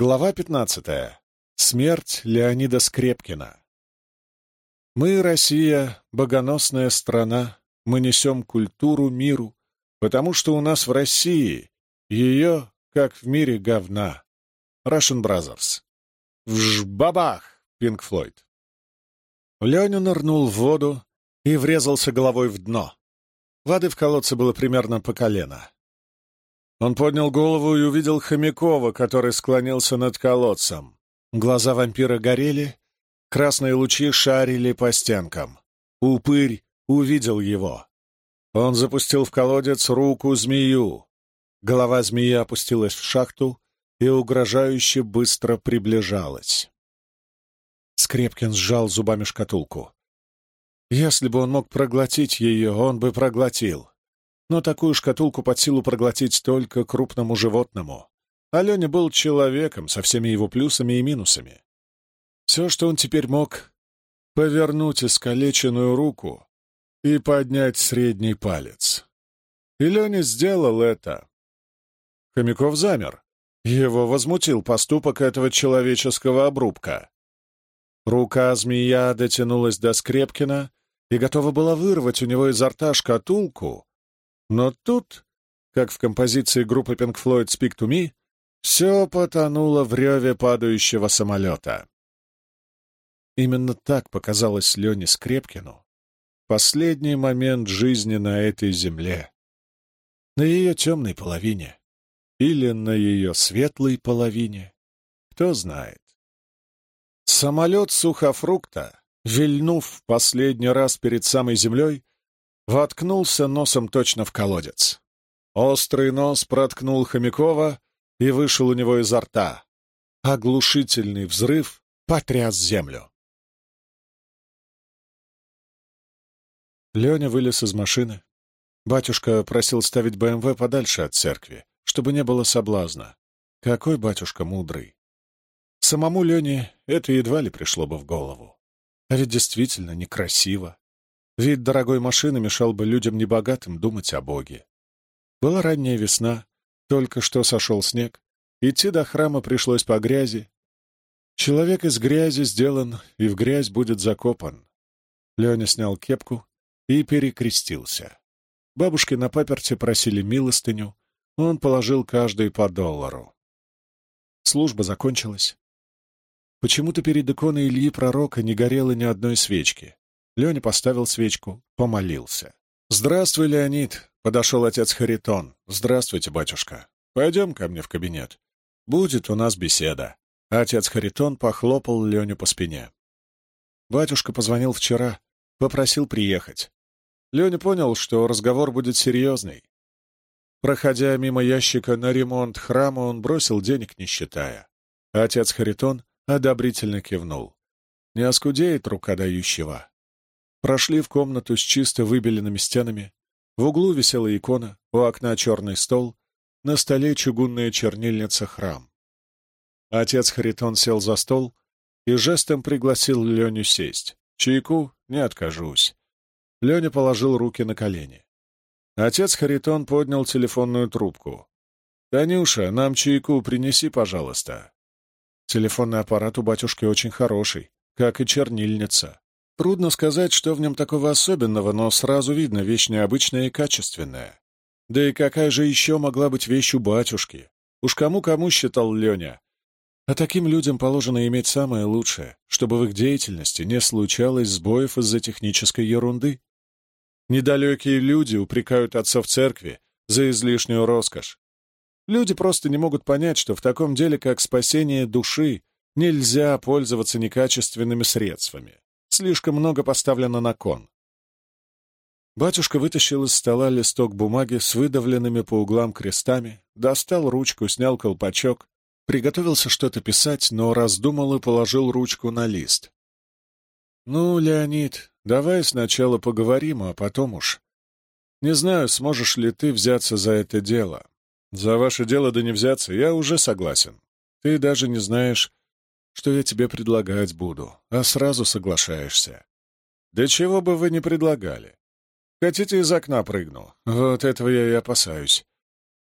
Глава 15. Смерть Леонида Скрепкина. Мы, Россия, богоносная страна, мы несем культуру миру, потому что у нас в России ее, как в мире, говна. Russian Brothers. Вжбабах! Пинк Флойд. Леня нырнул в воду и врезался головой в дно. Воды в колодце было примерно по колено. Он поднял голову и увидел Хомякова, который склонился над колодцем. Глаза вампира горели, красные лучи шарили по стенкам. Упырь увидел его. Он запустил в колодец руку змею. Голова змеи опустилась в шахту и угрожающе быстро приближалась. Скрепкин сжал зубами шкатулку. Если бы он мог проглотить ее, он бы проглотил но такую шкатулку под силу проглотить только крупному животному. Аленя был человеком со всеми его плюсами и минусами. Все, что он теперь мог, — повернуть искалеченную руку и поднять средний палец. И Леня сделал это. Хомяков замер. Его возмутил поступок этого человеческого обрубка. Рука змея дотянулась до Скрепкина и готова была вырвать у него изо рта шкатулку, но тут, как в композиции группы Pink Floyd «Speak to Me», все потонуло в реве падающего самолета. Именно так показалось Лене Скрепкину последний момент жизни на этой земле. На ее темной половине или на ее светлой половине, кто знает. Самолет сухофрукта, вильнув в последний раз перед самой землей, воткнулся носом точно в колодец. Острый нос проткнул Хомякова и вышел у него изо рта. Оглушительный взрыв потряс землю. Леня вылез из машины. Батюшка просил ставить БМВ подальше от церкви, чтобы не было соблазна. Какой батюшка мудрый! Самому Лене это едва ли пришло бы в голову. А ведь действительно некрасиво. Вид дорогой машины мешал бы людям небогатым думать о Боге. Была ранняя весна, только что сошел снег, идти до храма пришлось по грязи. Человек из грязи сделан и в грязь будет закопан. Леня снял кепку и перекрестился. Бабушки на паперте просили милостыню, он положил каждый по доллару. Служба закончилась. Почему-то перед иконой Ильи Пророка не горело ни одной свечки. Леня поставил свечку, помолился. «Здравствуй, Леонид!» — подошел отец Харитон. «Здравствуйте, батюшка. Пойдем ко мне в кабинет. Будет у нас беседа». Отец Харитон похлопал Леню по спине. Батюшка позвонил вчера, попросил приехать. Леня понял, что разговор будет серьезный. Проходя мимо ящика на ремонт храма, он бросил денег, не считая. Отец Харитон одобрительно кивнул. Не оскудеет рука дающего. Прошли в комнату с чисто выбеленными стенами. В углу висела икона, у окна черный стол, на столе чугунная чернильница храм. Отец Харитон сел за стол и жестом пригласил Леню сесть. Чайку не откажусь. Леня положил руки на колени. Отец Харитон поднял телефонную трубку. «Танюша, нам чайку принеси, пожалуйста». Телефонный аппарат у батюшки очень хороший, как и чернильница. Трудно сказать, что в нем такого особенного, но сразу видно вещь необычная и качественная. Да и какая же еще могла быть вещь у батюшки? Уж кому-кому считал Леня. А таким людям положено иметь самое лучшее, чтобы в их деятельности не случалось сбоев из-за технической ерунды. Недалекие люди упрекают отцов церкви за излишнюю роскошь. Люди просто не могут понять, что в таком деле, как спасение души, нельзя пользоваться некачественными средствами слишком много поставлено на кон. Батюшка вытащил из стола листок бумаги с выдавленными по углам крестами, достал ручку, снял колпачок, приготовился что-то писать, но раздумал и положил ручку на лист. «Ну, Леонид, давай сначала поговорим, а потом уж. Не знаю, сможешь ли ты взяться за это дело. За ваше дело да не взяться, я уже согласен. Ты даже не знаешь, что я тебе предлагать буду, а сразу соглашаешься. Да чего бы вы ни предлагали. Хотите, из окна прыгну? Вот этого я и опасаюсь.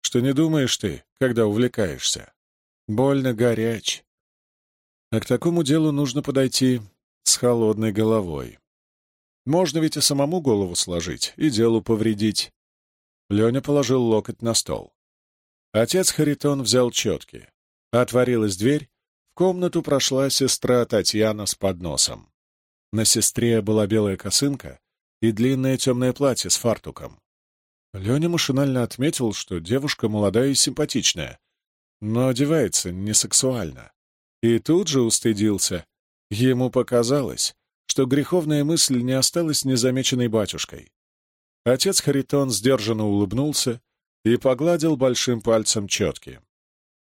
Что не думаешь ты, когда увлекаешься? Больно горяч. А к такому делу нужно подойти с холодной головой. Можно ведь и самому голову сложить, и делу повредить. Леня положил локоть на стол. Отец Харитон взял четки. Отворилась дверь, комнату прошла сестра Татьяна с подносом. На сестре была белая косынка и длинное темное платье с фартуком. Леня машинально отметил, что девушка молодая и симпатичная, но одевается не сексуально. И тут же устыдился. Ему показалось, что греховная мысль не осталась незамеченной батюшкой. Отец Харитон сдержанно улыбнулся и погладил большим пальцем четки.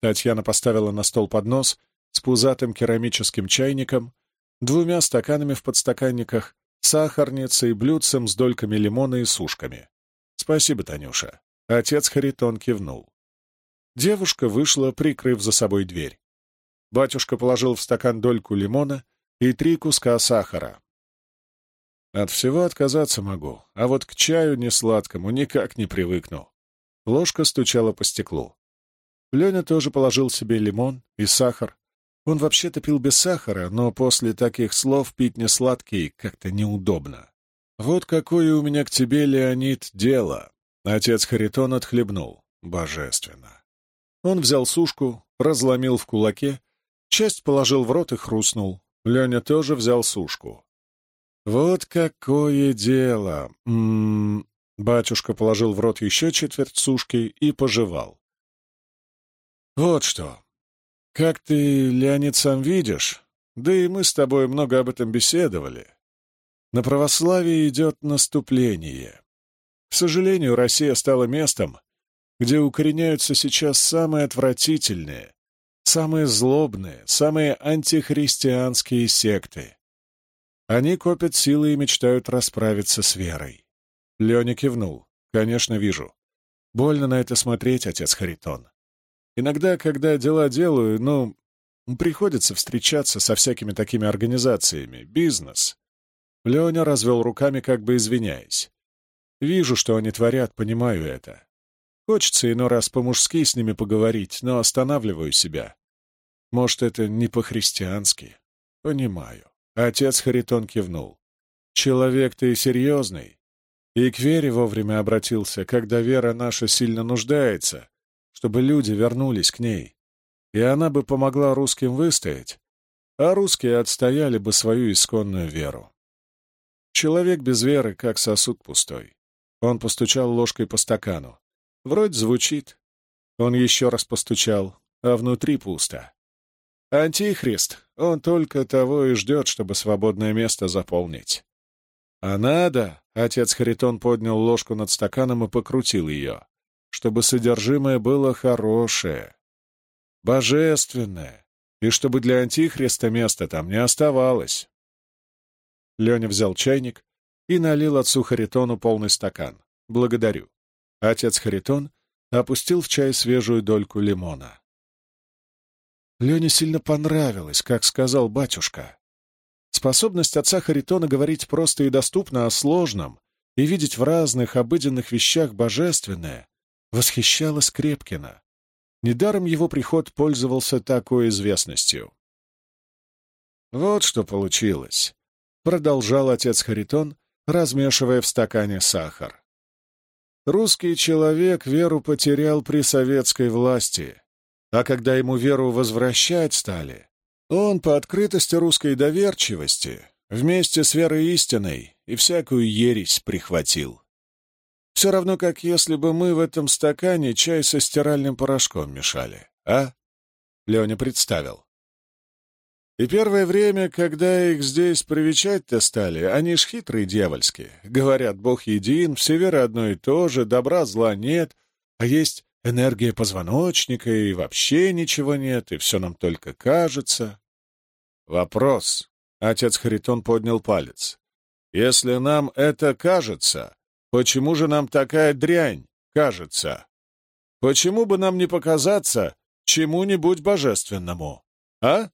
Татьяна поставила на стол поднос с пузатым керамическим чайником, двумя стаканами в подстаканниках, сахарницей, блюдцем с дольками лимона и сушками. «Спасибо, Танюша». Отец Харитон кивнул. Девушка вышла, прикрыв за собой дверь. Батюшка положил в стакан дольку лимона и три куска сахара. От всего отказаться могу, а вот к чаю несладкому никак не привыкну. Ложка стучала по стеклу. Леня тоже положил себе лимон и сахар. Он вообще-то пил без сахара, но после таких слов пить не сладкий как-то неудобно. «Вот какое у меня к тебе, Леонид, дело!» Отец Харитон отхлебнул. Божественно. Он взял сушку, разломил в кулаке, часть положил в рот и хрустнул. Леня тоже взял сушку. «Вот какое дело!» М -м -м. Батюшка положил в рот еще четверть сушки и пожевал. «Вот что. Как ты, Леонид, сам видишь, да и мы с тобой много об этом беседовали, на православие идет наступление. К сожалению, Россия стала местом, где укореняются сейчас самые отвратительные, самые злобные, самые антихристианские секты. Они копят силы и мечтают расправиться с верой. Леня кивнул. «Конечно, вижу. Больно на это смотреть, отец Харитон. Иногда, когда дела делаю, ну, приходится встречаться со всякими такими организациями. Бизнес. Леня развел руками, как бы извиняясь. Вижу, что они творят, понимаю это. Хочется иной раз по-мужски с ними поговорить, но останавливаю себя. Может, это не по-христиански? Понимаю. Отец Харитон кивнул. Человек ты серьезный. И к вере вовремя обратился, когда вера наша сильно нуждается, чтобы люди вернулись к ней. И она бы помогла русским выстоять, а русские отстояли бы свою исконную веру. Человек без веры, как сосуд пустой. Он постучал ложкой по стакану. Вроде звучит. Он еще раз постучал, а внутри пусто. Антихрист, он только того и ждет, чтобы свободное место заполнить. А надо, отец Харитон поднял ложку над стаканом и покрутил ее чтобы содержимое было хорошее, божественное, и чтобы для Антихриста места там не оставалось. Леня взял чайник и налил отцу Харитону полный стакан. «Благодарю». Отец Харитон опустил в чай свежую дольку лимона. Лене сильно понравилось, как сказал батюшка. Способность отца Харитона говорить просто и доступно о сложном и видеть в разных обыденных вещах божественное восхищалась Крепкина. Недаром его приход пользовался такой известностью. «Вот что получилось», — продолжал отец Харитон, размешивая в стакане сахар. «Русский человек веру потерял при советской власти, а когда ему веру возвращать стали, он по открытости русской доверчивости вместе с верой истинной и всякую ересь прихватил. Все равно, как если бы мы в этом стакане чай со стиральным порошком мешали, а?» Леня представил. И первое время, когда их здесь привечать-то стали, они ж хитрые дьявольские. Говорят, Бог един, все веры одно и то же, добра, зла нет, а есть энергия позвоночника, и вообще ничего нет, и все нам только кажется. Вопрос. Отец Харитон поднял палец. Если нам это кажется, Почему же нам такая дрянь кажется? Почему бы нам не показаться чему-нибудь божественному, а?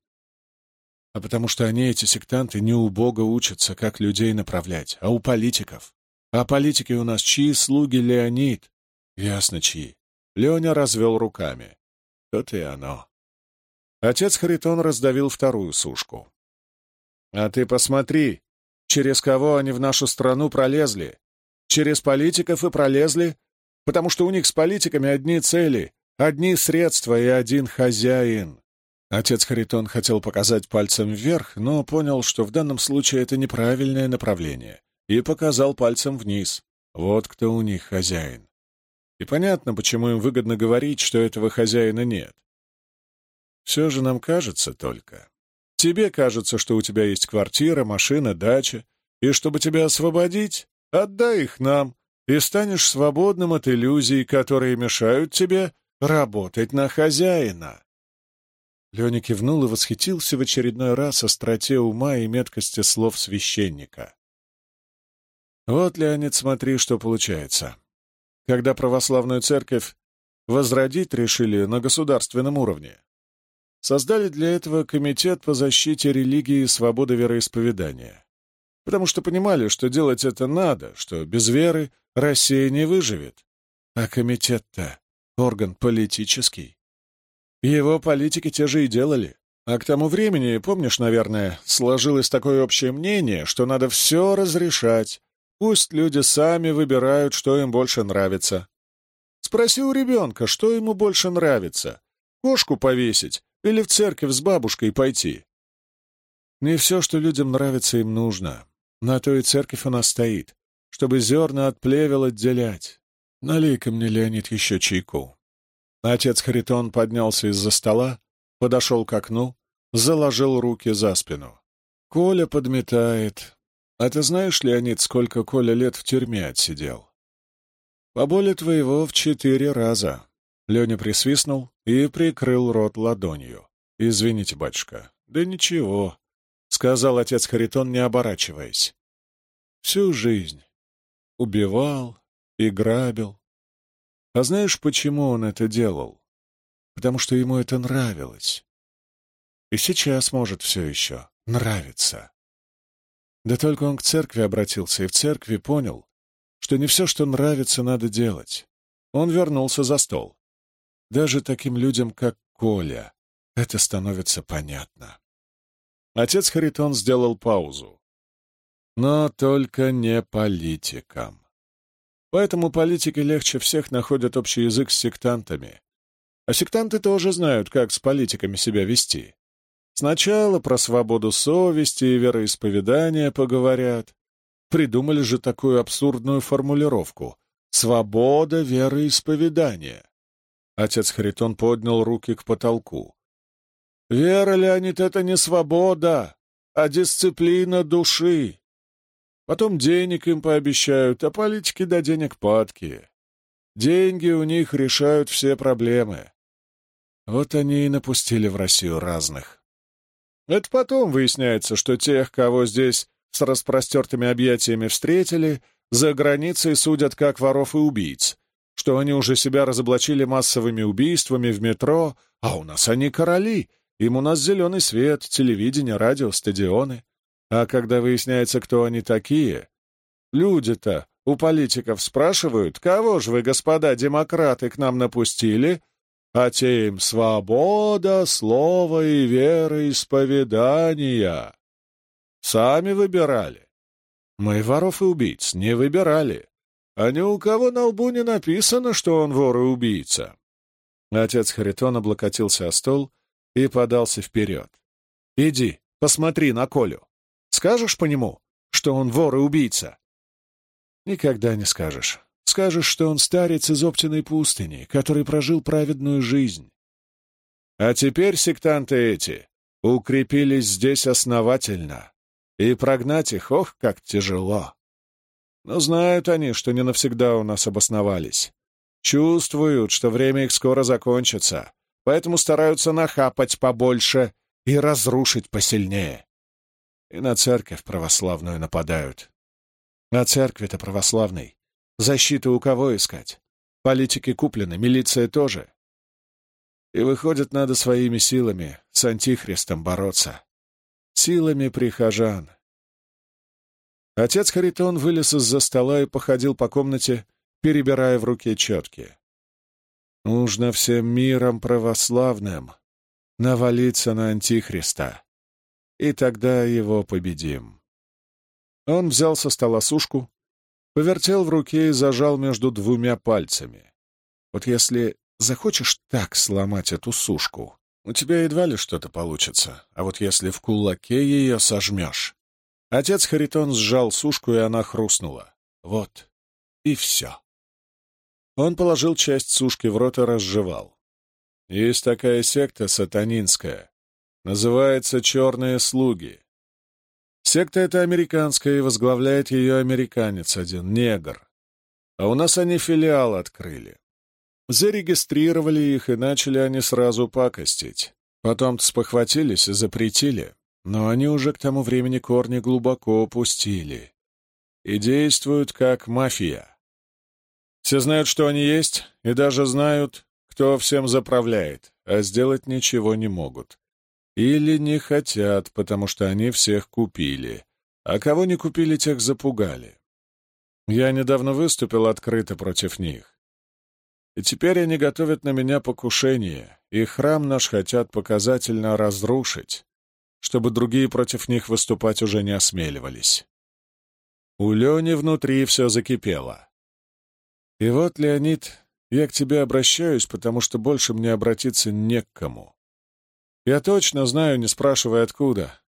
А потому что они, эти сектанты, не у Бога учатся, как людей направлять, а у политиков. А политики у нас чьи слуги Леонид? Ясно, чьи. Леня развел руками. То-то и оно. Отец Харитон раздавил вторую сушку. «А ты посмотри, через кого они в нашу страну пролезли. Через политиков и пролезли, потому что у них с политиками одни цели, одни средства и один хозяин». Отец Харитон хотел показать пальцем вверх, но понял, что в данном случае это неправильное направление, и показал пальцем вниз. Вот кто у них хозяин. И понятно, почему им выгодно говорить, что этого хозяина нет. Все же нам кажется только. Тебе кажется, что у тебя есть квартира, машина, дача, и чтобы тебя освободить, отдай их нам, и станешь свободным от иллюзий, которые мешают тебе работать на хозяина. Леня кивнул и восхитился в очередной раз остроте ума и меткости слов священника. Вот, Леонид, смотри, что получается. Когда православную церковь возродить решили на государственном уровне, создали для этого комитет по защите религии и свободы вероисповедания, потому что понимали, что делать это надо, что без веры Россия не выживет. А комитет-то орган политический. Его политики те же и делали. А к тому времени, помнишь, наверное, сложилось такое общее мнение, что надо все разрешать. Пусть люди сами выбирают, что им больше нравится. Спроси у ребенка, что ему больше нравится. Кошку повесить или в церковь с бабушкой пойти. Не все, что людям нравится, им нужно. На то и церковь у нас стоит, чтобы зерна от плевел отделять. Налей-ка мне, Леонид, еще чайку. Отец Харитон поднялся из-за стола, подошел к окну, заложил руки за спину. Коля подметает. А ты знаешь, Леонид, сколько Коля лет в тюрьме отсидел? Поболе твоего в четыре раза. Леня присвистнул и прикрыл рот ладонью. «Извините, батюшка». «Да ничего», — сказал отец Харитон, не оборачиваясь. «Всю жизнь. Убивал и грабил, а знаешь, почему он это делал? Потому что ему это нравилось. И сейчас может все еще нравиться. Да только он к церкви обратился и в церкви понял, что не все, что нравится, надо делать. Он вернулся за стол. Даже таким людям, как Коля, это становится понятно. Отец Харитон сделал паузу. Но только не политикам. Поэтому политики легче всех находят общий язык с сектантами. А сектанты тоже знают, как с политиками себя вести. Сначала про свободу совести и вероисповедания поговорят. Придумали же такую абсурдную формулировку «свобода вероисповедания». Отец Харитон поднял руки к потолку. «Вера, Леонид, это не свобода, а дисциплина души. Потом денег им пообещают, а политики до денег падки. Деньги у них решают все проблемы. Вот они и напустили в Россию разных. Это потом выясняется, что тех, кого здесь с распростертыми объятиями встретили, за границей судят как воров и убийц, что они уже себя разоблачили массовыми убийствами в метро, а у нас они короли, им у нас зеленый свет, телевидение, радио, стадионы. А когда выясняется, кто они такие, люди-то у политиков спрашивают, кого же вы, господа демократы, к нам напустили, а те им свобода, слова и вероисповедания. Сами выбирали. Мы воров и убийц не выбирали. А ни у кого на лбу не написано, что он вор и убийца. Отец Харитон облокотился о стол и подался вперед. «Иди, посмотри на Колю. Скажешь по нему, что он вор и убийца?» «Никогда не скажешь. Скажешь, что он старец из Оптиной пустыни, который прожил праведную жизнь. А теперь сектанты эти укрепились здесь основательно, и прогнать их, ох, как тяжело. Но знают они, что не навсегда у нас обосновались. Чувствуют, что время их скоро закончится, поэтому стараются нахапать побольше и разрушить посильнее. И на церковь православную нападают. На церкви-то православной. Защиты у кого искать? Политики куплены, милиция тоже. И выходит, надо своими силами с антихристом бороться. Силами прихожан. Отец Харитон вылез из-за стола и походил по комнате, перебирая в руке четки. Нужно всем миром православным навалиться на Антихриста, и тогда его победим. Он взял со стола сушку, повертел в руке и зажал между двумя пальцами. Вот если захочешь так сломать эту сушку, у тебя едва ли что-то получится, а вот если в кулаке ее сожмешь... Отец Харитон сжал сушку, и она хрустнула. Вот, и все. Он положил часть сушки в рот и разжевал. Есть такая секта сатанинская. Называется «Черные слуги». Секта эта американская, и возглавляет ее американец один, негр. А у нас они филиал открыли. Зарегистрировали их, и начали они сразу пакостить. Потом спохватились и запретили, но они уже к тому времени корни глубоко опустили. И действуют как мафия. Все знают, что они есть, и даже знают, кто всем заправляет, а сделать ничего не могут. Или не хотят, потому что они всех купили. А кого не купили, тех запугали. Я недавно выступил открыто против них. И теперь они готовят на меня покушение, и храм наш хотят показательно разрушить, чтобы другие против них выступать уже не осмеливались. У Лени внутри все закипело. И вот, Леонид, я к тебе обращаюсь, потому что больше мне обратиться не к кому. Я точно знаю, не спрашивая откуда.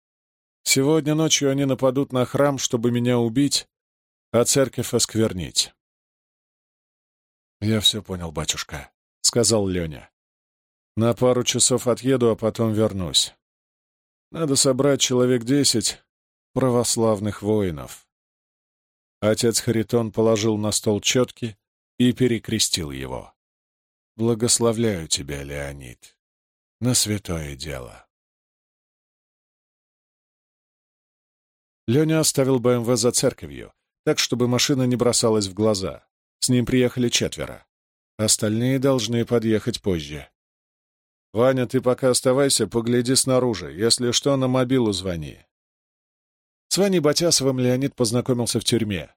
Сегодня ночью они нападут на храм, чтобы меня убить, а церковь осквернить. «Я все понял, батюшка», — сказал Леня. «На пару часов отъеду, а потом вернусь. Надо собрать человек десять православных воинов». Отец Харитон положил на стол четки и перекрестил его. «Благословляю тебя, Леонид, на святое дело». Леня оставил БМВ за церковью, так, чтобы машина не бросалась в глаза. С ним приехали четверо. Остальные должны подъехать позже. «Ваня, ты пока оставайся, погляди снаружи. Если что, на мобилу звони». С Ваней Батясовым Леонид познакомился в тюрьме.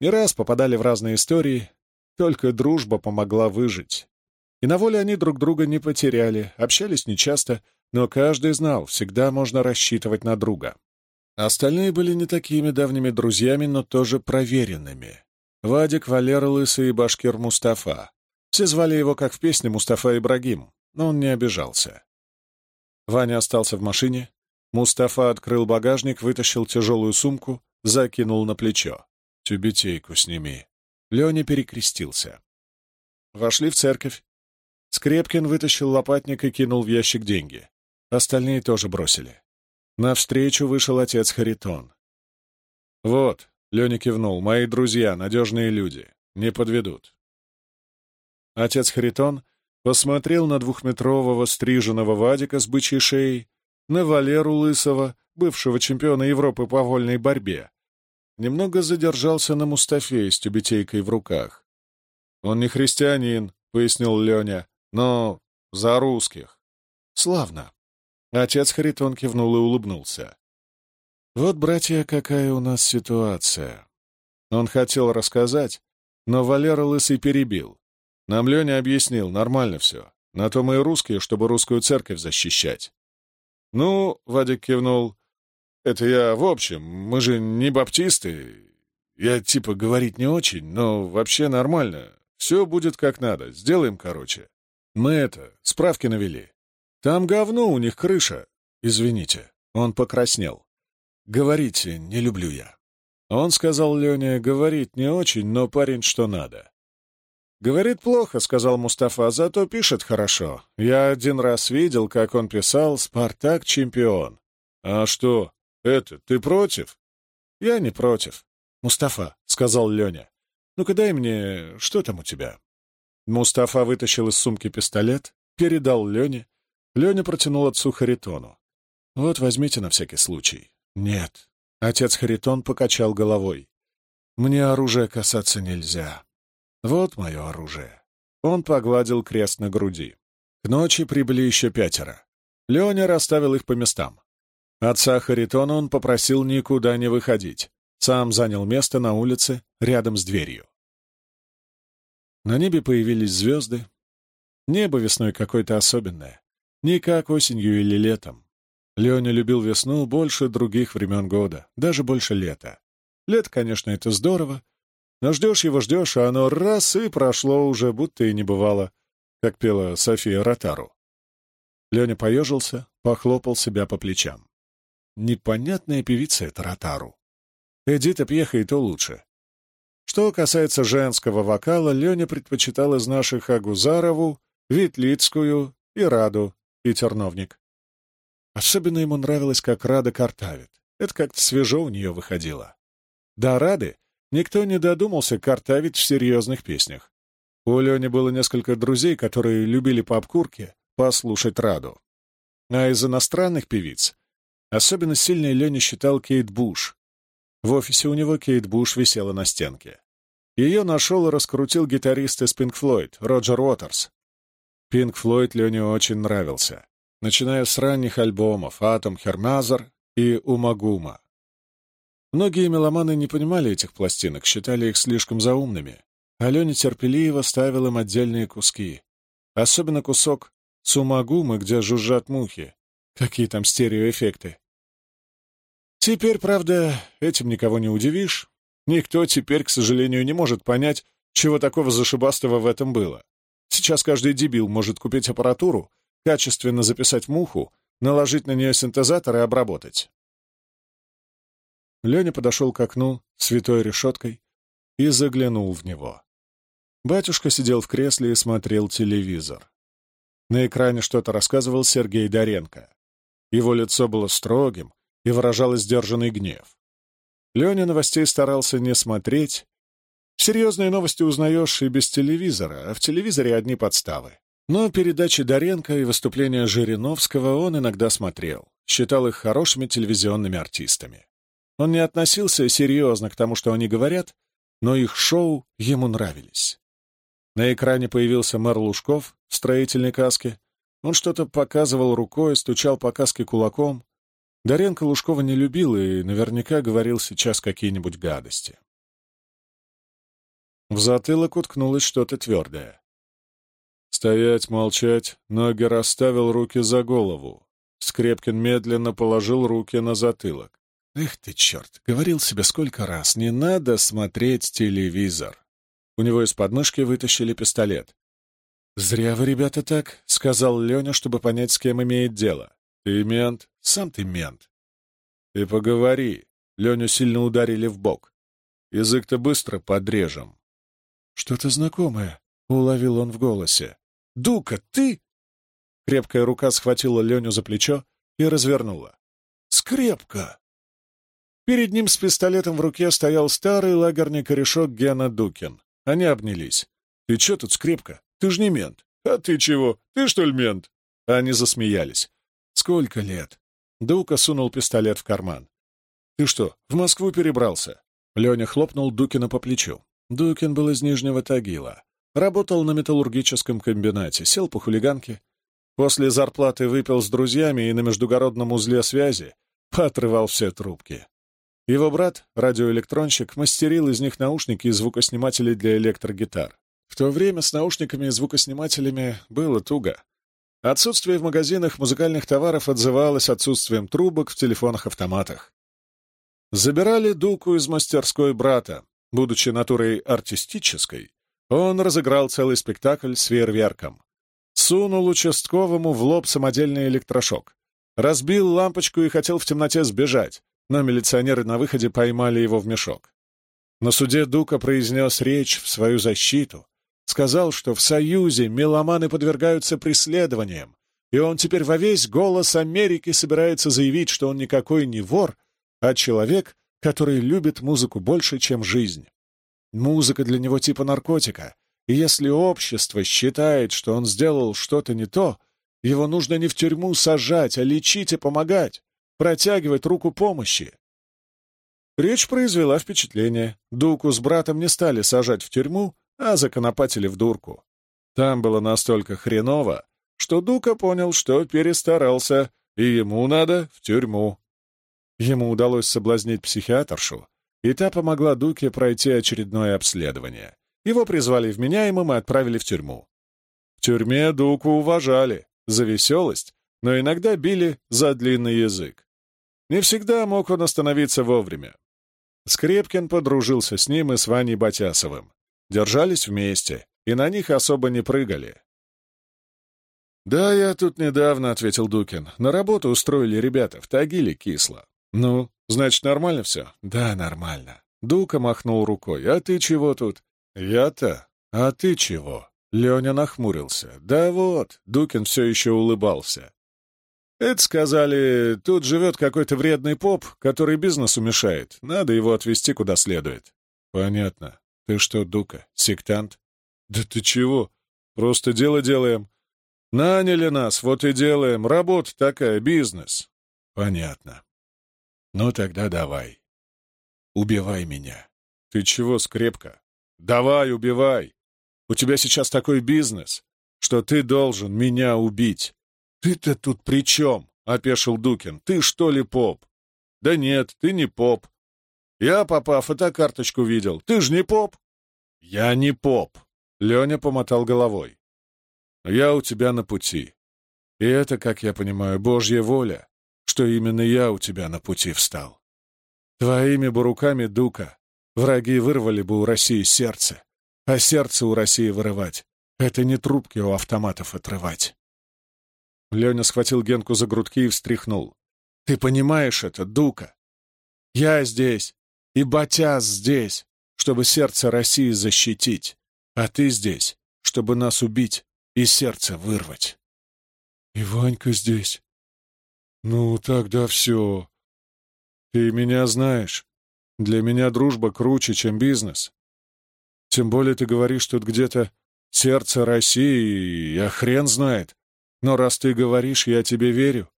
Не раз попадали в разные истории, только дружба помогла выжить. И на воле они друг друга не потеряли, общались нечасто, но каждый знал, всегда можно рассчитывать на друга. Остальные были не такими давними друзьями, но тоже проверенными. Вадик, Валера Лысый и Башкир Мустафа. Все звали его, как в песне, Мустафа Ибрагим, но он не обижался. Ваня остался в машине. Мустафа открыл багажник, вытащил тяжелую сумку, закинул на плечо. «Тюбетейку сними». Леня перекрестился. Вошли в церковь. Скрепкин вытащил лопатник и кинул в ящик деньги. Остальные тоже бросили. Навстречу вышел отец Харитон. «Вот, Леня кивнул. «Мои друзья, надежные люди. Не подведут». Отец Харитон посмотрел на двухметрового стриженного Вадика с бычьей шеей, на Валеру Лысого, бывшего чемпиона Европы по вольной борьбе. Немного задержался на Мустафе с тюбетейкой в руках. «Он не христианин», — пояснил Леня, — «но за русских». «Славно». Отец Харитон кивнул и улыбнулся. Вот, братья, какая у нас ситуация. Он хотел рассказать, но Валера Лысый перебил. Нам Леня объяснил, нормально все. На то мы и русские, чтобы русскую церковь защищать. Ну, Вадик кивнул, это я в общем, мы же не баптисты. Я типа говорить не очень, но вообще нормально. Все будет как надо, сделаем короче. Мы это, справки навели. Там говно у них крыша. Извините, он покраснел. «Говорите, не люблю я». Он сказал Лене, говорит не очень, но парень что надо. «Говорит плохо», — сказал Мустафа, — «зато пишет хорошо. Я один раз видел, как он писал «Спартак чемпион». «А что, это, ты против?» «Я не против». «Мустафа», — сказал Леня, — «ну-ка дай мне, что там у тебя?» Мустафа вытащил из сумки пистолет, передал Лене. Леня протянул отцу Харитону. «Вот возьмите на всякий случай. «Нет». Отец Харитон покачал головой. «Мне оружие касаться нельзя. Вот мое оружие». Он погладил крест на груди. К ночи прибыли еще пятеро. Леня расставил их по местам. Отца Харитона он попросил никуда не выходить. Сам занял место на улице рядом с дверью. На небе появились звезды. Небо весной какое-то особенное. Не как осенью или летом. Леня любил весну больше других времен года, даже больше лета. Лето, конечно, это здорово, но ждешь его, ждешь, а оно раз и прошло уже, будто и не бывало, как пела София Ротару. Леня поежился, похлопал себя по плечам. Непонятная певица Ротару. Эдита Пьеха и то лучше. Что касается женского вокала, Леня предпочитал из наших Агузарову, Ветлицкую и Раду, и Терновник. Особенно ему нравилось, как Рада картавит. Это как-то свежо у нее выходило. До Рады никто не додумался картавить в серьезных песнях. У Лени было несколько друзей, которые любили по обкурке послушать Раду. А из иностранных певиц особенно сильной Леня считал Кейт Буш. В офисе у него Кейт Буш висела на стенке. Ее нашел и раскрутил гитарист из Pink Floyd, Роджер Уотерс. Pink Floyd Лене очень нравился, начиная с ранних альбомов «Атом Хермазер» и «Умагума». Многие меломаны не понимали этих пластинок, считали их слишком заумными, а Леня терпеливо ставил им отдельные куски. Особенно кусок «Сумагумы», где жужжат мухи. Какие там стереоэффекты. Теперь, правда, этим никого не удивишь. Никто теперь, к сожалению, не может понять, чего такого зашибастого в этом было. Сейчас каждый дебил может купить аппаратуру, качественно записать муху, наложить на нее синтезатор и обработать. Леня подошел к окну с витой решеткой и заглянул в него. Батюшка сидел в кресле и смотрел телевизор. На экране что-то рассказывал Сергей Доренко. Его лицо было строгим и выражало сдержанный гнев. Леня новостей старался не смотреть. Серьезные новости узнаешь и без телевизора, а в телевизоре одни подставы. Но передачи Доренко и выступления Жириновского он иногда смотрел, считал их хорошими телевизионными артистами. Он не относился серьезно к тому, что они говорят, но их шоу ему нравились. На экране появился мэр Лужков в строительной каске. Он что-то показывал рукой, стучал по каске кулаком. Доренко Лужкова не любил и наверняка говорил сейчас какие-нибудь гадости. В затылок уткнулось что-то твердое. Стоять, молчать, ноги расставил руки за голову. Скрепкин медленно положил руки на затылок. «Эх ты, черт! Говорил себе сколько раз, не надо смотреть телевизор!» У него из подмышки вытащили пистолет. «Зря вы, ребята, так», — сказал Леня, чтобы понять, с кем имеет дело. «Ты мент, сам ты мент». «Ты поговори». Леню сильно ударили в бок. «Язык-то быстро подрежем». «Что-то знакомое», — уловил он в голосе. «Дука, ты?» Крепкая рука схватила Леню за плечо и развернула. «Скрепка!» Перед ним с пистолетом в руке стоял старый лагерный корешок Гена Дукин. Они обнялись. «Ты чё тут, скрепка? Ты ж не мент». «А ты чего? Ты что ли мент?» Они засмеялись. «Сколько лет?» Дука сунул пистолет в карман. «Ты что, в Москву перебрался?» Леня хлопнул Дукина по плечу. Дукин был из Нижнего Тагила. Работал на металлургическом комбинате, сел по хулиганке. После зарплаты выпил с друзьями и на междугородном узле связи поотрывал все трубки. Его брат, радиоэлектронщик, мастерил из них наушники и звукосниматели для электрогитар. В то время с наушниками и звукоснимателями было туго. Отсутствие в магазинах музыкальных товаров отзывалось отсутствием трубок в телефонах-автоматах. Забирали Дуку из мастерской брата. Будучи натурой артистической, он разыграл целый спектакль с фейерверком. Сунул участковому в лоб самодельный электрошок. Разбил лампочку и хотел в темноте сбежать, но милиционеры на выходе поймали его в мешок. На суде Дука произнес речь в свою защиту, сказал, что в Союзе меломаны подвергаются преследованиям, и он теперь во весь голос Америки собирается заявить, что он никакой не вор, а человек, который любит музыку больше, чем жизнь. Музыка для него типа наркотика, и если общество считает, что он сделал что-то не то, его нужно не в тюрьму сажать, а лечить и помогать, протягивать руку помощи. Речь произвела впечатление. Дуку с братом не стали сажать в тюрьму, а законопатили в дурку. Там было настолько хреново, что Дука понял, что перестарался, и ему надо в тюрьму. Ему удалось соблазнить психиатршу, и та помогла Дуке пройти очередное обследование. Его призвали вменяемым и отправили в тюрьму. В тюрьме Дуку уважали, за веселость, но иногда били за длинный язык. Не всегда мог он остановиться вовремя. Скрепкин подружился с ним и с Ваней Батясовым. Держались вместе, и на них особо не прыгали. «Да, я тут недавно», — ответил Дукин. «На работу устроили ребята, в Тагиле кисло». «Ну, значит, нормально все?» «Да, нормально». Дука махнул рукой. «А ты чего тут?» «Я-то? А ты чего?» Леня нахмурился. «Да вот», — Дукин все еще улыбался. «Это, сказали, тут живет какой-то вредный поп, который бизнесу мешает. Надо его отвезти куда следует». «Понятно. Ты что, Дука, сектант?» «Да ты чего? Просто дело делаем. Наняли нас, вот и делаем. Работа такая, бизнес». «Понятно. Ну тогда давай. Убивай меня». «Ты чего, скрепка? Давай, убивай. У тебя сейчас такой бизнес, что ты должен меня убить. «Ты-то тут при чем?» — опешил Дукин. «Ты что ли поп?» «Да нет, ты не поп. Я, папа, фотокарточку видел. Ты ж не поп?» «Я не поп», — Леня помотал головой. «Я у тебя на пути. И это, как я понимаю, Божья воля, что именно я у тебя на пути встал. Твоими бы руками, Дука, враги вырвали бы у России сердце, а сердце у России вырывать — это не трубки у автоматов отрывать». Леня схватил Генку за грудки и встряхнул. «Ты понимаешь это, Дука? Я здесь, и Батяс здесь, чтобы сердце России защитить, а ты здесь, чтобы нас убить и сердце вырвать». «И Ванька здесь?» «Ну, тогда все. Ты меня знаешь. Для меня дружба круче, чем бизнес. Тем более ты говоришь тут где-то сердце России, я хрен знает. Но раз ты говоришь, я тебе верю.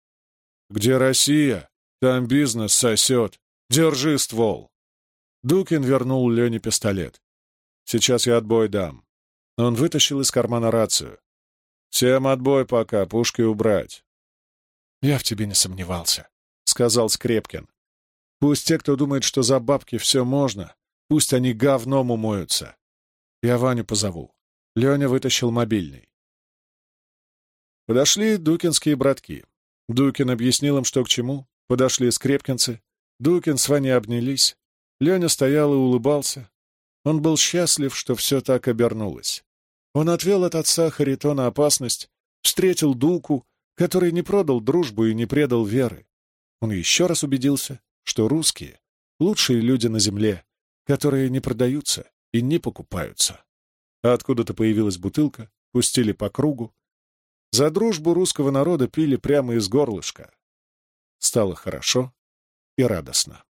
Где Россия, там бизнес сосет. Держи ствол. Дукин вернул Лене пистолет. Сейчас я отбой дам. Он вытащил из кармана рацию. Всем отбой пока, пушки убрать. Я в тебе не сомневался, сказал Скрепкин. Пусть те, кто думает, что за бабки все можно, пусть они говном умоются. Я Ваню позову. Леня вытащил мобильный. Подошли дукинские братки. Дукин объяснил им, что к чему. Подошли скрепкинцы. Дукин с Ваней обнялись. Леня стоял и улыбался. Он был счастлив, что все так обернулось. Он отвел от отца Харитона опасность, встретил Дуку, который не продал дружбу и не предал веры. Он еще раз убедился, что русские — лучшие люди на земле, которые не продаются и не покупаются. А откуда-то появилась бутылка, пустили по кругу, за дружбу русского народа пили прямо из горлышка. Стало хорошо и радостно.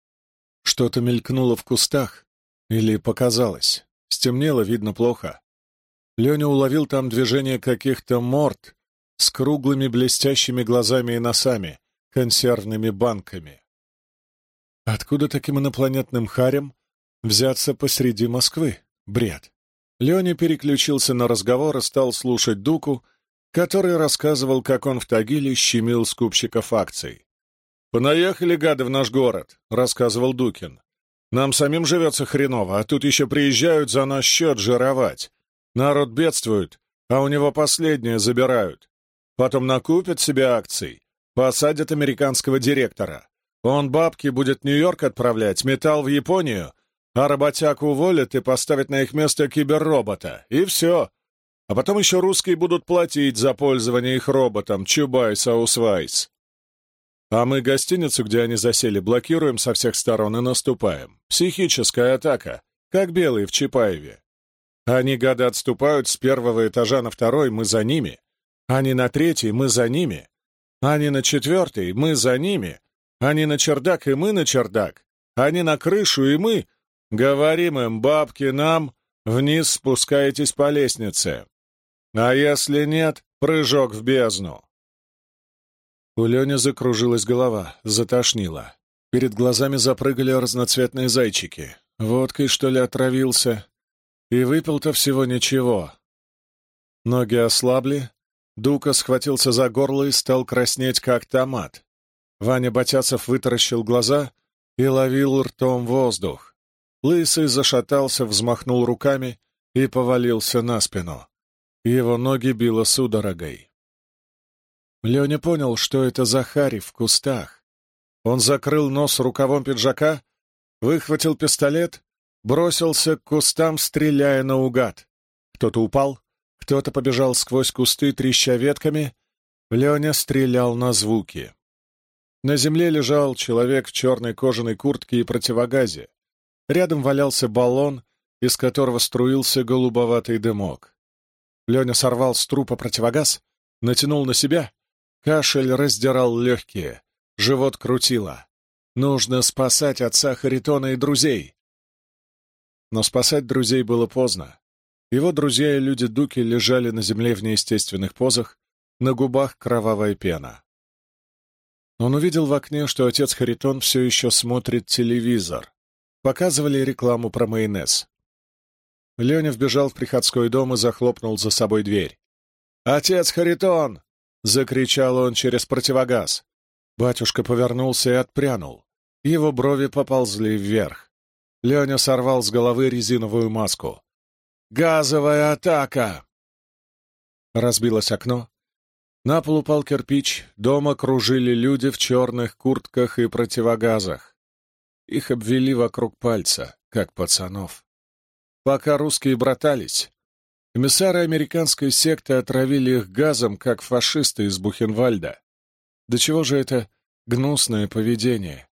Что-то мелькнуло в кустах или показалось. Стемнело, видно плохо. Леня уловил там движение каких-то морд с круглыми блестящими глазами и носами, консервными банками. Откуда таким инопланетным харем взяться посреди Москвы? Бред. Леня переключился на разговор и стал слушать Дуку, который рассказывал, как он в Тагиле щемил скупщиков акций. «Понаехали гады в наш город», — рассказывал Дукин. «Нам самим живется хреново, а тут еще приезжают за наш счет жировать. Народ бедствует, а у него последнее забирают. Потом накупят себе акций, посадят американского директора. Он бабки будет Нью-Йорк отправлять, металл в Японию, а работяг уволят и поставят на их место киберробота. И все. А потом еще русские будут платить за пользование их роботом Чубайс-Аусвайс. А мы гостиницу, где они засели, блокируем со всех сторон и наступаем. Психическая атака, как белые в Чапаеве. Они, гады, отступают с первого этажа на второй, мы за ними. Они на третий, мы за ними. Они на четвертый, мы за ними. Они на чердак, и мы на чердак. Они на крышу, и мы... Говорим им, бабки, нам, вниз спускаетесь по лестнице. А если нет, прыжок в бездну. У Лени закружилась голова, затошнила. Перед глазами запрыгали разноцветные зайчики. Водкой, что ли, отравился? И выпил-то всего ничего. Ноги ослабли. Дука схватился за горло и стал краснеть, как томат. Ваня Батяцев вытаращил глаза и ловил ртом воздух. Лысый зашатался, взмахнул руками и повалился на спину. Его ноги било судорогой. Леня понял, что это Захарий в кустах. Он закрыл нос рукавом пиджака, выхватил пистолет, бросился к кустам, стреляя наугад. Кто-то упал, кто-то побежал сквозь кусты, треща ветками. Леня стрелял на звуки. На земле лежал человек в черной кожаной куртке и противогазе. Рядом валялся баллон, из которого струился голубоватый дымок. Леня сорвал с трупа противогаз, натянул на себя. Кашель раздирал легкие. Живот крутило. Нужно спасать отца Харитона и друзей. Но спасать друзей было поздно. Его друзья и люди Дуки лежали на земле в неестественных позах, на губах кровавая пена. Он увидел в окне, что отец Харитон все еще смотрит телевизор. Показывали рекламу про майонез. Леня вбежал в приходской дом и захлопнул за собой дверь. «Отец Харитон!» — закричал он через противогаз. Батюшка повернулся и отпрянул. Его брови поползли вверх. Леня сорвал с головы резиновую маску. «Газовая атака!» Разбилось окно. На пол упал кирпич, дома кружили люди в черных куртках и противогазах. Их обвели вокруг пальца, как пацанов. Пока русские братались, комиссары американской секты отравили их газом, как фашисты из Бухенвальда. До чего же это гнусное поведение?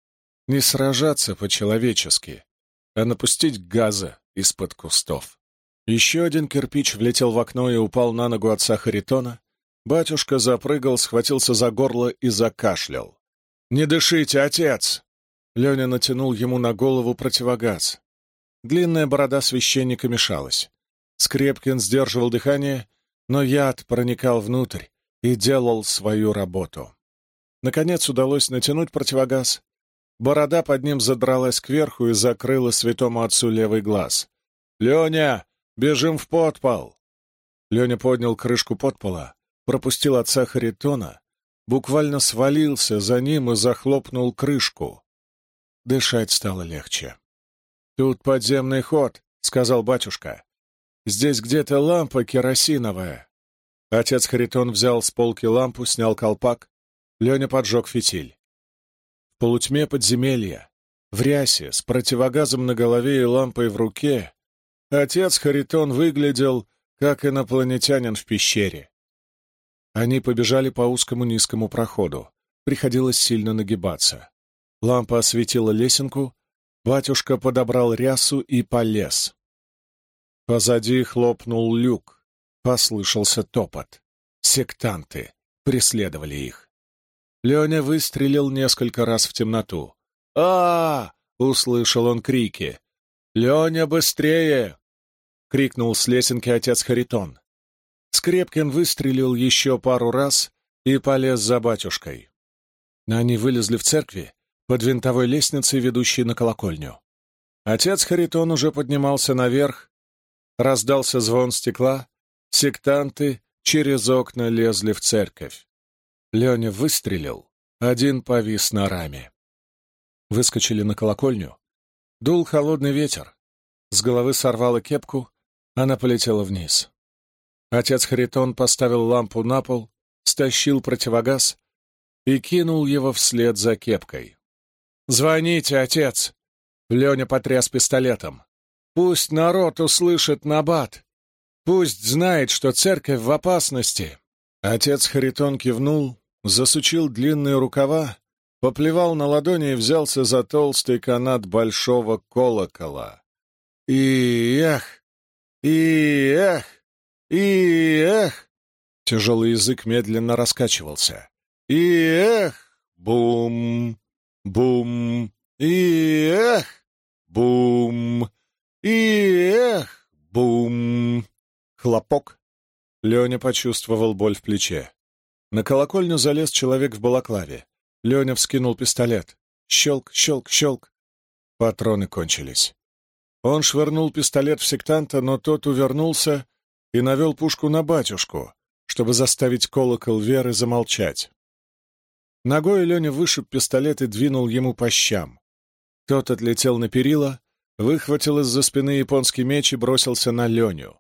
Не сражаться по-человечески, а напустить газа из-под кустов. Еще один кирпич влетел в окно и упал на ногу отца Харитона. Батюшка запрыгал, схватился за горло и закашлял. «Не дышите, отец!» Леня натянул ему на голову противогаз. Длинная борода священника мешалась. Скрепкин сдерживал дыхание, но яд проникал внутрь и делал свою работу. Наконец удалось натянуть противогаз. Борода под ним задралась кверху и закрыла святому отцу левый глаз. «Леня, бежим в подпол!» Леня поднял крышку подпола, пропустил отца Харитона, буквально свалился за ним и захлопнул крышку. Дышать стало легче. «Тут подземный ход», — сказал батюшка. «Здесь где-то лампа керосиновая». Отец Харитон взял с полки лампу, снял колпак, Леня поджег фитиль. В полутьме подземелья, в рясе, с противогазом на голове и лампой в руке, отец Харитон выглядел, как инопланетянин в пещере. Они побежали по узкому низкому проходу. Приходилось сильно нагибаться. Лампа осветила лесенку, батюшка подобрал рясу и полез. Позади хлопнул люк. Послышался топот. Сектанты преследовали их. Леня выстрелил несколько раз в темноту. а, -а, -а услышал он крики. «Леня, быстрее!» — крикнул с лесенки отец Харитон. Скрепкин выстрелил еще пару раз и полез за батюшкой. Они вылезли в церкви под винтовой лестницей, ведущей на колокольню. Отец Харитон уже поднимался наверх, раздался звон стекла, сектанты через окна лезли в церковь. Леня выстрелил, один повис на раме. Выскочили на колокольню. Дул холодный ветер. С головы сорвала кепку, она полетела вниз. Отец Харитон поставил лампу на пол, стащил противогаз и кинул его вслед за кепкой. «Звоните, отец!» Леня потряс пистолетом. «Пусть народ услышит набат! Пусть знает, что церковь в опасности!» Отец Харитон кивнул, засучил длинные рукава, поплевал на ладони и взялся за толстый канат большого колокола. И эх! И эх! И эх! Тяжелый язык медленно раскачивался. И эх! Бум! Бум! И эх! Бум! И эх! Бум! Хлопок. Леня почувствовал боль в плече. На колокольню залез человек в балаклаве. Леня вскинул пистолет. Щелк, щелк, щелк. Патроны кончились. Он швырнул пистолет в сектанта, но тот увернулся и навел пушку на батюшку, чтобы заставить колокол Веры замолчать. Ногой Леня вышиб пистолет и двинул ему по щам. Тот отлетел на перила, выхватил из-за спины японский меч и бросился на Леню.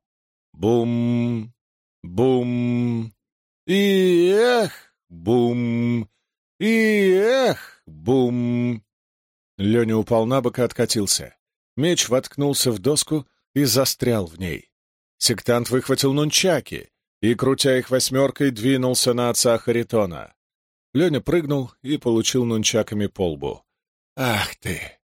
Бум! Бум! И эх! бум! И эх, бум! Леня упал на бок и откатился. Меч воткнулся в доску и застрял в ней. Сектант выхватил нунчаки и, крутя их восьмеркой, двинулся на отца Харитона. Леня прыгнул и получил нунчаками по лбу. «Ах ты!»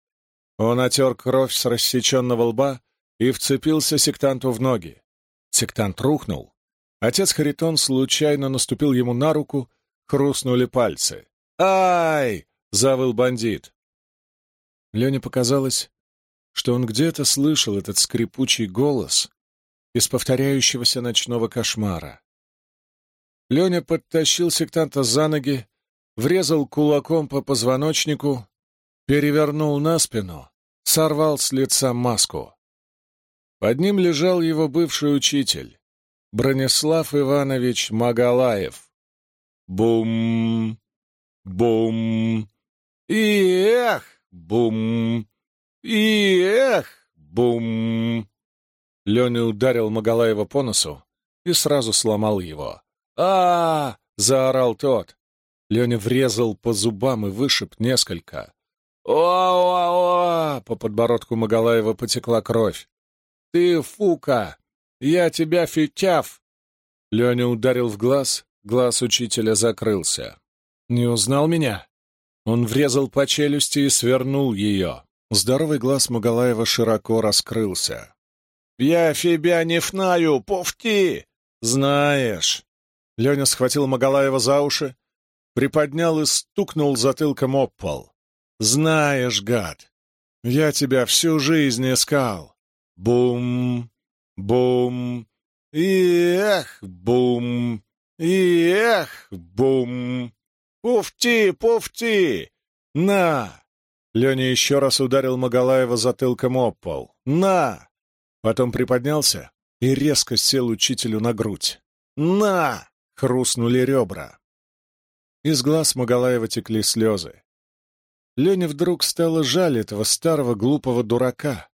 Он отер кровь с рассеченного лба и вцепился сектанту в ноги. Сектант рухнул. Отец Харитон случайно наступил ему на руку, хрустнули пальцы. «Ай!» — завыл бандит. Лене показалось, что он где-то слышал этот скрипучий голос из повторяющегося ночного кошмара. Леня подтащил сектанта за ноги, врезал кулаком по позвоночнику, перевернул на спину, сорвал с лица маску. Под ним лежал его бывший учитель, Бронислав Иванович Магалаев. Бум! Бум! И эх! Бум! И эх! Бум! Леня ударил Магалаева по носу и сразу сломал его. а, -а, -а заорал тот. Леня врезал по зубам и вышиб несколько. «О-о-о!» — по подбородку Магалаева потекла кровь. «Ты, Фука! Я тебя фитяв!» Леня ударил в глаз, глаз учителя закрылся. «Не узнал меня?» Он врезал по челюсти и свернул ее. Здоровый глаз Магалаева широко раскрылся. «Я тебя не фнаю, повти!» «Знаешь!» Леня схватил Магалаева за уши, приподнял и стукнул затылком об пол. «Знаешь, гад, я тебя всю жизнь искал. Бум, бум, и эх, бум, и эх, бум. Пуфти, пуфти! На!» Леня еще раз ударил Магалаева затылком об пол. «На!» Потом приподнялся и резко сел учителю на грудь. «На!» — хрустнули ребра. Из глаз Магалаева текли слезы. Лене вдруг стало жаль этого старого глупого дурака.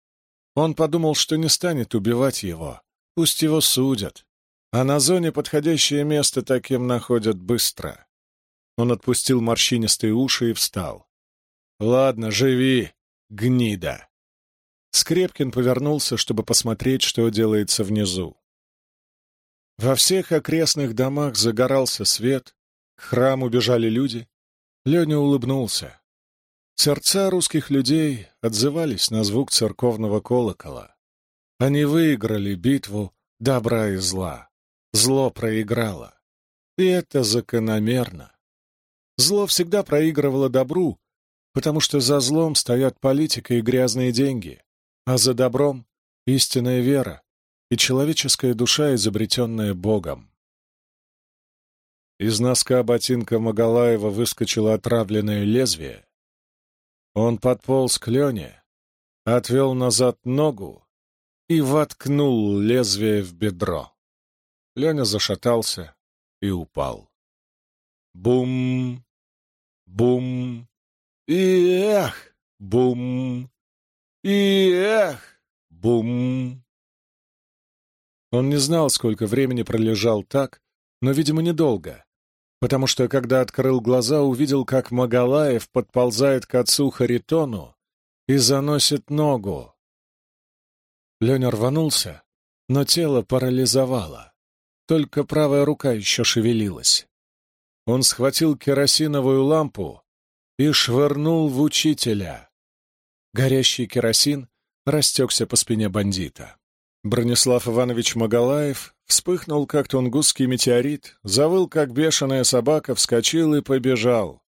Он подумал, что не станет убивать его. Пусть его судят. А на зоне подходящее место таким находят быстро. Он отпустил морщинистые уши и встал. «Ладно, живи, гнида!» Скрепкин повернулся, чтобы посмотреть, что делается внизу. Во всех окрестных домах загорался свет, к храму бежали люди. Леня улыбнулся. Сердца русских людей отзывались на звук церковного колокола. Они выиграли битву добра и зла. Зло проиграло. И это закономерно. Зло всегда проигрывало добру, потому что за злом стоят политика и грязные деньги, а за добром — истинная вера и человеческая душа, изобретенная Богом. Из носка ботинка Магалаева выскочило отравленное лезвие, он подполз к Лене, отвел назад ногу и воткнул лезвие в бедро. Леня зашатался и упал. Бум! Бум! И эх! Бум! И эх! Бум! Он не знал, сколько времени пролежал так, но, видимо, недолго потому что, когда открыл глаза, увидел, как Магалаев подползает к отцу Харитону и заносит ногу. Леня рванулся, но тело парализовало. Только правая рука еще шевелилась. Он схватил керосиновую лампу и швырнул в учителя. Горящий керосин растекся по спине бандита. Бронислав Иванович Магалаев вспыхнул, как тунгусский метеорит, завыл, как бешеная собака, вскочил и побежал.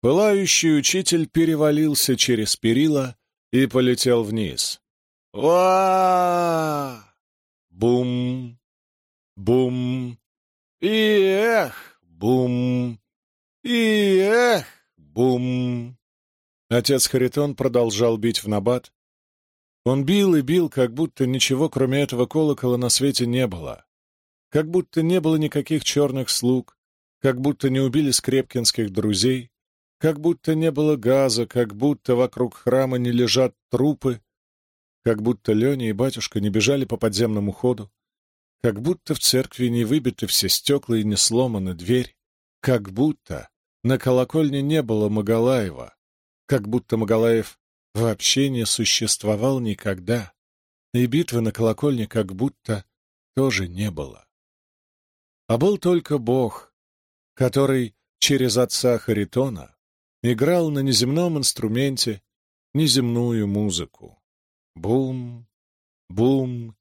Пылающий учитель перевалился через перила и полетел вниз. ва Бум! Бум! И эх! Бум! И эх! Бум! Отец Харитон продолжал бить в набат, он бил и бил, как будто ничего, кроме этого колокола, на свете не было. Как будто не было никаких черных слуг, как будто не убили скрепкинских друзей, как будто не было газа, как будто вокруг храма не лежат трупы, как будто Леня и батюшка не бежали по подземному ходу, как будто в церкви не выбиты все стекла и не сломана дверь, Как будто на колокольне не было Магалаева, как будто Магалаев вообще не существовал никогда, и битвы на колокольне как будто тоже не было. А был только Бог, который через отца Харитона играл на неземном инструменте неземную музыку. Бум, бум,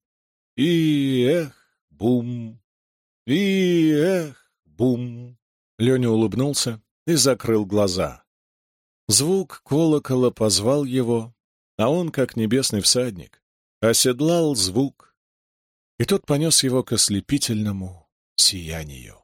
и эх, бум, и эх, бум. Леня улыбнулся и закрыл глаза. Звук колокола позвал его, а он, как небесный всадник, оседлал звук, и тот понес его к ослепительному сиянию.